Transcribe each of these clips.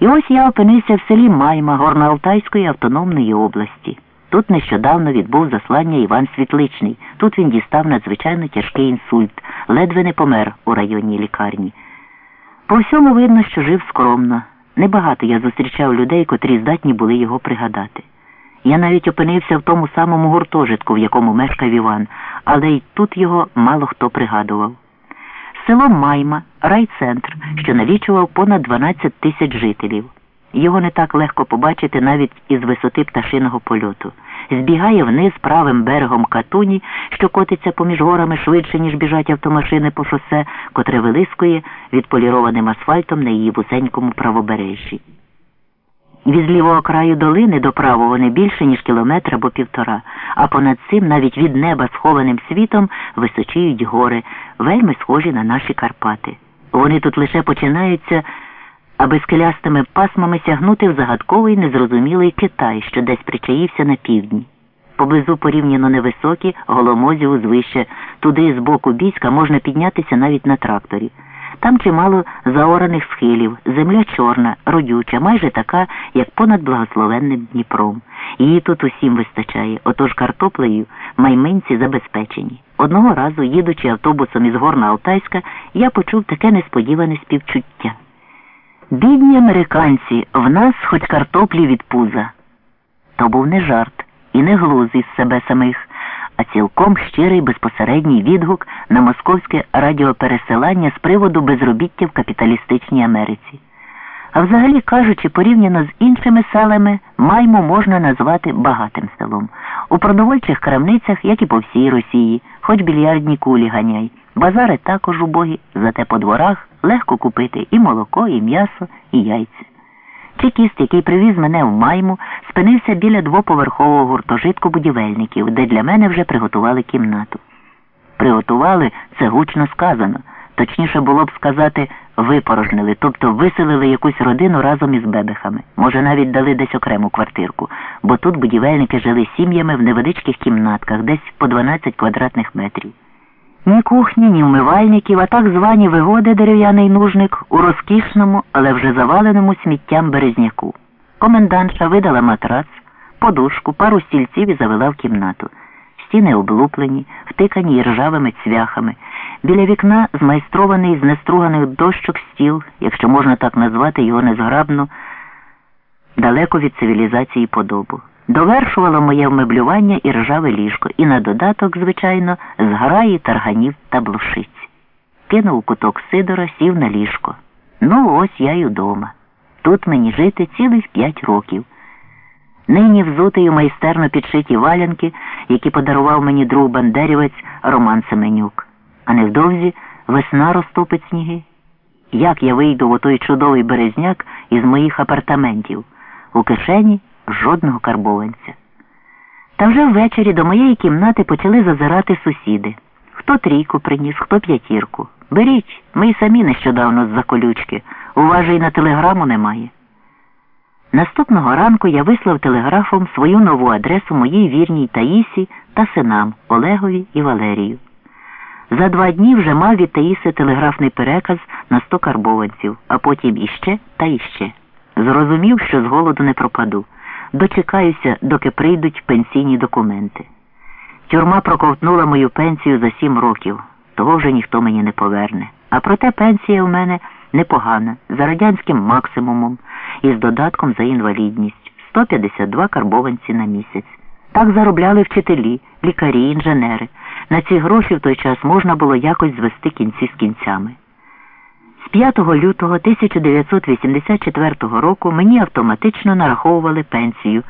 І ось я опинився в селі Майма Горно-Алтайської автономної області. Тут нещодавно відбув заслання Іван Світличний. Тут він дістав надзвичайно тяжкий інсульт, ледве не помер у районній лікарні. По всьому видно, що жив скромно. Небагато я зустрічав людей, котрі здатні були його пригадати. Я навіть опинився в тому самому гуртожитку, в якому мешкав Іван, але й тут його мало хто пригадував. Село Майма, райцентр, що налічував понад 12 тисяч жителів. Його не так легко побачити навіть із висоти пташиного польоту. Збігає вниз правим берегом катуні, що котиться поміж горами швидше, ніж біжать автомашини по шосе, котре вилискує відполірованим асфальтом на її вузенькому правобережжі. Від лівого краю долини до правого не більше, ніж кілометр або півтора, а понад цим навіть від неба схованим світом височіють гори, вельми схожі на наші Карпати. Вони тут лише починаються, аби скелястими пасмами сягнути в загадковий незрозумілий Китай, що десь причаївся на півдні. Поблизу порівняно невисокі, голомозі узвище, туди з боку бійська можна піднятися навіть на тракторі. Там чимало заораних схилів, земля чорна, родюча, майже така, як понад благословенним Дніпром. Її тут усім вистачає, отож картоплею майминці забезпечені. Одного разу, їдучи автобусом із Горна Алтайська, я почув таке несподіване співчуття. Бідні американці, в нас хоч картоплі від пуза. То був не жарт і не глуз із себе самих цілком щирий безпосередній відгук на московське радіопересилання з приводу безробіття в капіталістичній Америці. А взагалі кажучи, порівняно з іншими селами, майму можна назвати багатим селом. У продовольчих крамницях, як і по всій Росії, хоч більярдні кулі ганяй. Базари також убогі, зате по дворах легко купити і молоко, і м'ясо, і яйця. Чекіст, який привіз мене в майму, спинився біля двоповерхового гуртожитку будівельників, де для мене вже приготували кімнату. Приготували це гучно сказано. Точніше було б сказати, випорожнили, тобто виселили якусь родину разом із бебехами. Може, навіть дали десь окрему квартирку, бо тут будівельники жили сім'ями в невеличких кімнатках, десь по 12 квадратних метрів. Ні кухні, ні вмивальників, а так звані вигоди дерев'яний нужник у розкішному, але вже заваленому сміттям березняку. Комендантша видала матрац, подушку, пару стільців і завела в кімнату. Стіни облуплені, втикані ржавими цвяхами. Біля вікна змайстрований з неструганих дощок стіл, якщо можна так назвати його незграбно, далеко від цивілізації подобу. Довершувало моє вмеблювання і ржаве ліжко, і на додаток, звичайно, зграї тарганів та блушиць. Кинув куток Сидора, сів на ліжко. Ну, ось я й удома. Тут мені жити цілих п'ять років. Нині взутий у майстерно підшиті валянки, які подарував мені друг бандерівець Роман Семенюк. А невдовзі весна розтопить сніги. Як я вийду в отой чудовий березняк із моїх апартаментів? У кишені жодного карбованця. Та вже ввечері до моєї кімнати почали зазирати сусіди. Хто трійку приніс, хто п'ятірку. Беріть, ми й самі нещодавно з-за колючки. У й на телеграму немає. Наступного ранку я вислав телеграфом свою нову адресу моїй вірній Таїсі та синам Олегові і Валерію. За два дні вже мав від Таїси телеграфний переказ на сто карбованців, а потім іще та іще. Зрозумів, що з голоду не пропаду. Дочекаюся, доки прийдуть пенсійні документи. Тюрма проковтнула мою пенсію за сім років, того вже ніхто мені не поверне. А проте пенсія в мене непогана, за радянським максимумом і з додатком за інвалідність 152 карбованці на місяць. Так заробляли вчителі, лікарі, інженери. На ці гроші в той час можна було якось звести кінці з кінцями. З 5 лютого 1984 року мені автоматично нараховували пенсію.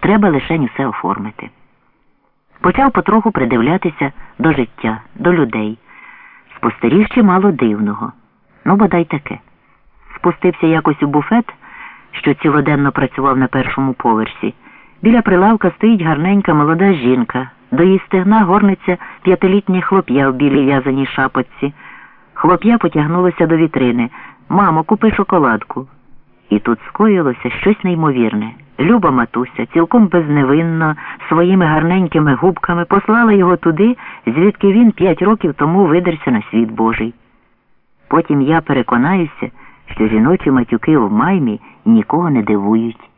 Треба лише все оформити. Почав потроху придивлятися до життя, до людей. Спостеріг чимало дивного. Ну, бодай таке. Спустився якось у буфет, що цілоденно працював на першому поверсі. Біля прилавка стоїть гарненька молода жінка. До її стегна горниться п'ятилітнє хлоп'я в білій в'язаній шапочці. Хлоп'я потягнулося до вітрини. Мамо, купи шоколадку. І тут скоїлося щось неймовірне. Люба матуся, цілком безневинно, своїми гарненькими губками послала його туди, звідки він п'ять років тому видерся на світ Божий. Потім я переконаюся, що жіночі матюки в маймі нікого не дивують.